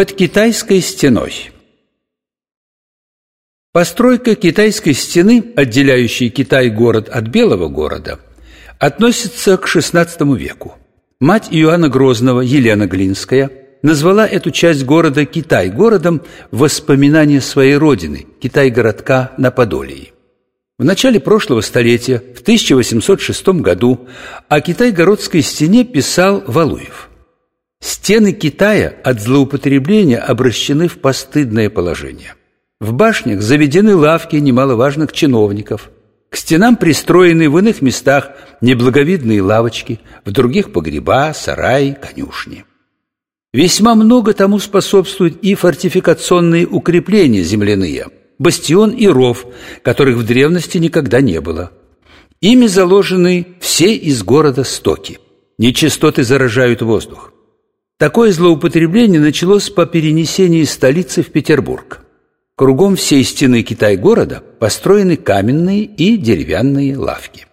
Под китайской стеной Постройка китайской стены, отделяющей Китай-город от Белого города, относится к XVI веку. Мать Иоанна Грозного, Елена Глинская, назвала эту часть города Китай-городом в воспоминание своей родины, Китай-городка на Подолии. В начале прошлого столетия, в 1806 году, о Китай-городской стене писал Валуев. Стены Китая от злоупотребления обращены в постыдное положение. В башнях заведены лавки немаловажных чиновников. К стенам пристроены в иных местах неблаговидные лавочки, в других погреба, сараи, конюшни. Весьма много тому способствуют и фортификационные укрепления земляные – бастион и ров, которых в древности никогда не было. Ими заложены все из города стоки. Нечистоты заражают воздух. Такое злоупотребление началось по перенесению столицы в Петербург. Кругом всей стены Китай-города построены каменные и деревянные лавки.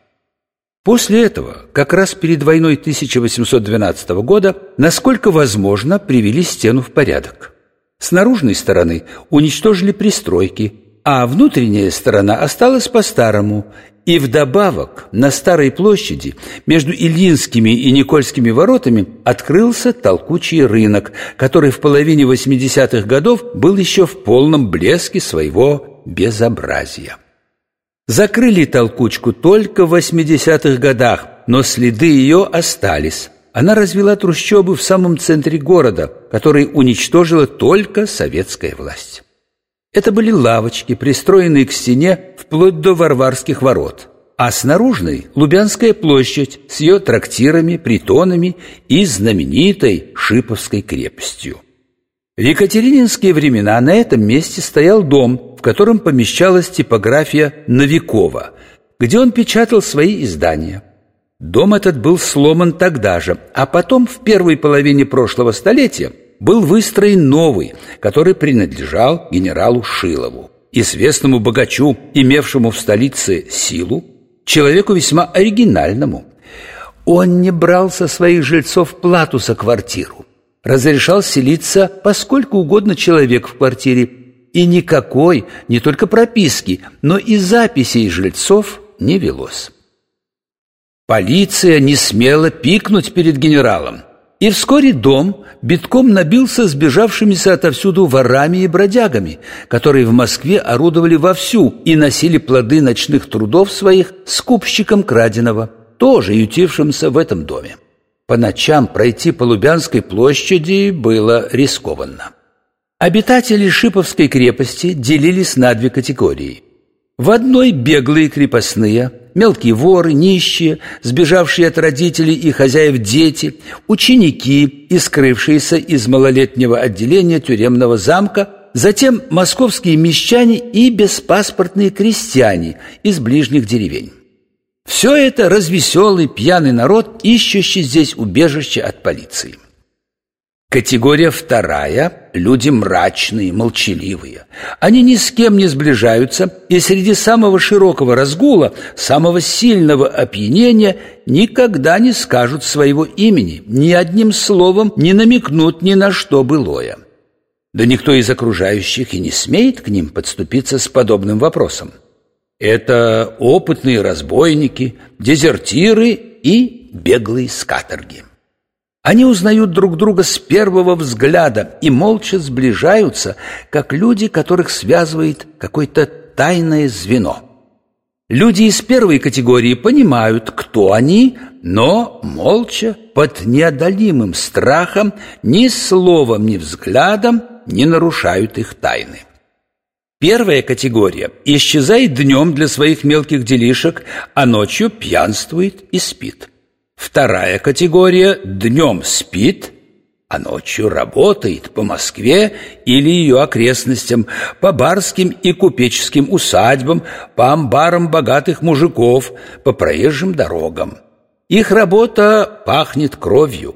После этого, как раз перед войной 1812 года, насколько возможно, привели стену в порядок – с наружной стороны уничтожили пристройки, а внутренняя сторона осталась по-старому. И вдобавок на Старой площади между Ильинскими и Никольскими воротами открылся толкучий рынок, который в половине 80-х годов был еще в полном блеске своего безобразия. Закрыли толкучку только в 80-х годах, но следы ее остались. Она развела трущобы в самом центре города, который уничтожила только советская власть. Это были лавочки, пристроенные к стене вплоть до Варварских ворот, а с Лубянская площадь с ее трактирами, притонами и знаменитой Шиповской крепостью. В екатерининские времена на этом месте стоял дом, в котором помещалась типография Новикова, где он печатал свои издания. Дом этот был сломан тогда же, а потом, в первой половине прошлого столетия, был выстроен новый, который принадлежал генералу Шилову, известному богачу, имевшему в столице силу, человеку весьма оригинальному. Он не брал со своих жильцов плату за квартиру, разрешал селиться поскольку угодно человек в квартире, и никакой, не только прописки, но и записей жильцов не велось. Полиция не смела пикнуть перед генералом. И вскоре дом битком набился сбежавшимися отовсюду ворами и бродягами, которые в Москве орудовали вовсю и носили плоды ночных трудов своих скупщикам краденого, тоже ютившимся в этом доме. По ночам пройти по Лубянской площади было рискованно. Обитатели Шиповской крепости делились на две категории. В одной беглые крепостные – мелкие воры, нищие, сбежавшие от родителей и хозяев дети, ученики и скрывшиеся из малолетнего отделения тюремного замка, затем московские мещане и беспаспортные крестьяне из ближних деревень. Все это развеселый, пьяный народ, ищущий здесь убежище от полиции. Категория вторая – люди мрачные, молчаливые. Они ни с кем не сближаются, и среди самого широкого разгула, самого сильного опьянения никогда не скажут своего имени, ни одним словом не намекнут ни на что былое. Да никто из окружающих и не смеет к ним подступиться с подобным вопросом. Это опытные разбойники, дезертиры и беглые с. Они узнают друг друга с первого взгляда и молча сближаются, как люди, которых связывает какое-то тайное звено. Люди из первой категории понимают, кто они, но молча, под неодолимым страхом, ни словом, ни взглядом не нарушают их тайны. Первая категория исчезает днем для своих мелких делишек, а ночью пьянствует и спит. Вторая категория днем спит, а ночью работает по Москве или ее окрестностям, по барским и купеческим усадьбам, по амбарам богатых мужиков, по проезжим дорогам. Их работа пахнет кровью.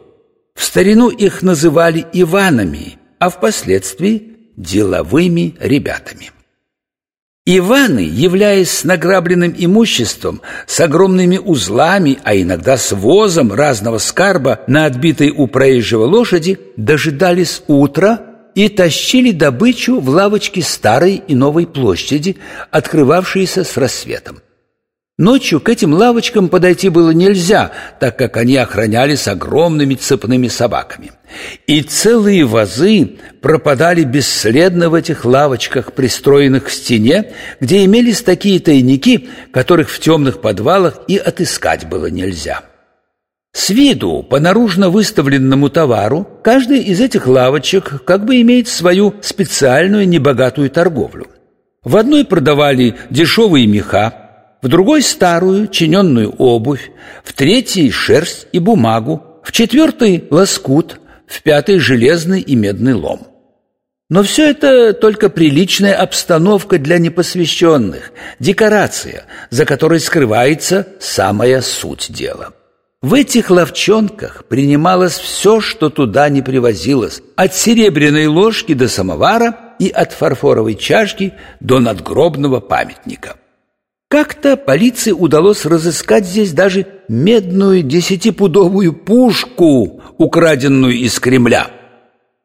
В старину их называли Иванами, а впоследствии деловыми ребятами. Иваны, являясь с награбленным имуществом, с огромными узлами, а иногда с возом разного скарба на отбитой у проезжего лошади, дожидались утра, и тащили добычу в лавочки старой и новой площади, открывавшиеся с рассветом. Ночью к этим лавочкам подойти было нельзя, так как они охранялись огромными цепными собаками. И целые вазы пропадали бесследно в этих лавочках, пристроенных к стене, где имелись такие тайники, которых в темных подвалах и отыскать было нельзя. С виду, по наружно выставленному товару, каждая из этих лавочек как бы имеет свою специальную небогатую торговлю. В одной продавали дешевые меха, в другой – старую, чиненную обувь, в третьей – шерсть и бумагу, в четвертой – лоскут, в пятой – железный и медный лом. Но все это только приличная обстановка для непосвященных, декорация, за которой скрывается самая суть дела. В этих ловчонках принималось все, что туда не привозилось, от серебряной ложки до самовара и от фарфоровой чашки до надгробного памятника. Как-то полиции удалось разыскать здесь даже медную десятипудовую пушку, украденную из Кремля.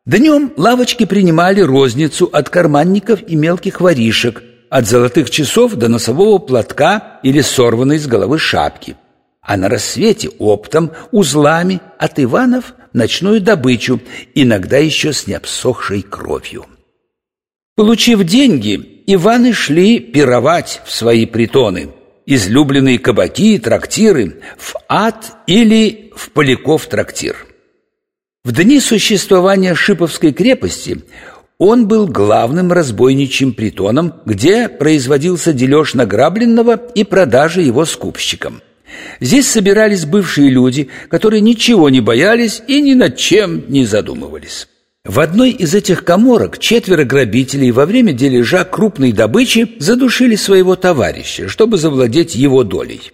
Днем лавочки принимали розницу от карманников и мелких воришек, от золотых часов до носового платка или сорванной с головы шапки. А на рассвете оптом, узлами от Иванов ночную добычу, иногда еще с необсохшей кровью. Получив деньги, Иваны шли пировать в свои притоны, излюбленные кабаки и трактиры, в ад или в Поляков трактир. В дни существования Шиповской крепости он был главным разбойничьим притоном, где производился дележ награбленного и продажа его скупщикам. Здесь собирались бывшие люди, которые ничего не боялись и ни над чем не задумывались. В одной из этих коморок четверо грабителей во время дележа крупной добычи задушили своего товарища, чтобы завладеть его долей.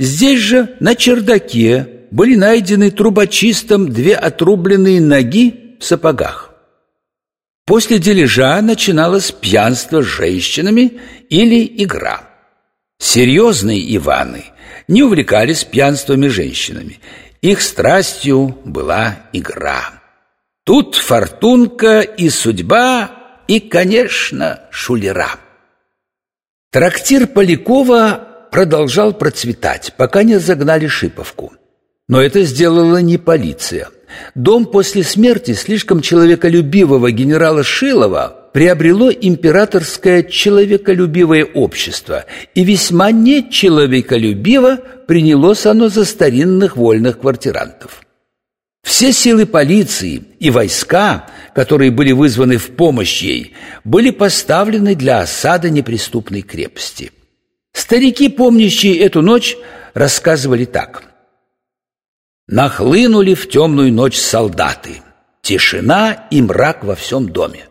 Здесь же, на чердаке, были найдены трубочистом две отрубленные ноги в сапогах. После дележа начиналось пьянство с женщинами или игра. Серьезные Иваны не увлекались пьянствами женщинами. Их страстью была игра. Тут фортунка и судьба, и, конечно, шулера. Трактир Полякова продолжал процветать, пока не загнали Шиповку. Но это сделала не полиция. Дом после смерти слишком человеколюбивого генерала Шилова приобрело императорское человеколюбивое общество, и весьма нечеловеколюбиво принялось оно за старинных вольных квартирантов. Все силы полиции и войска, которые были вызваны в помощь ей, были поставлены для осады неприступной крепости. Старики, помнящие эту ночь, рассказывали так. Нахлынули в темную ночь солдаты. Тишина и мрак во всем доме.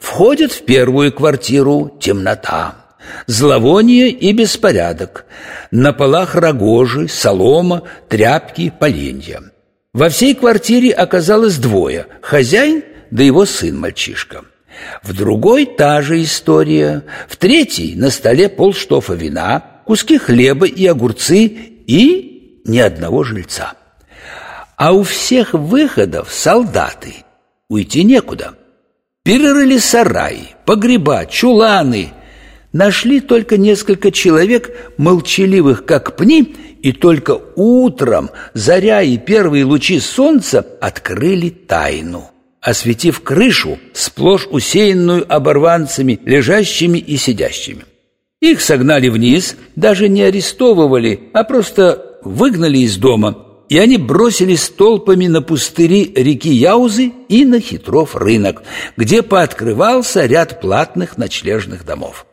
Входят в первую квартиру темнота, зловоние и беспорядок. На полах рогожи, солома, тряпки, поленья. Во всей квартире оказалось двое – хозяин да его сын-мальчишка. В другой та же история. В третьей на столе полштофа вина, куски хлеба и огурцы и ни одного жильца. А у всех выходов солдаты. Уйти некуда. Перерыли сараи, погреба, чуланы. Нашли только несколько человек, молчаливых как пни, и только утром заря и первые лучи солнца открыли тайну, осветив крышу, сплошь усеянную оборванцами, лежащими и сидящими. Их согнали вниз, даже не арестовывали, а просто выгнали из дома, и они бросились толпами на пустыри реки Яузы и на Хитров рынок, где пооткрывался ряд платных ночлежных домов.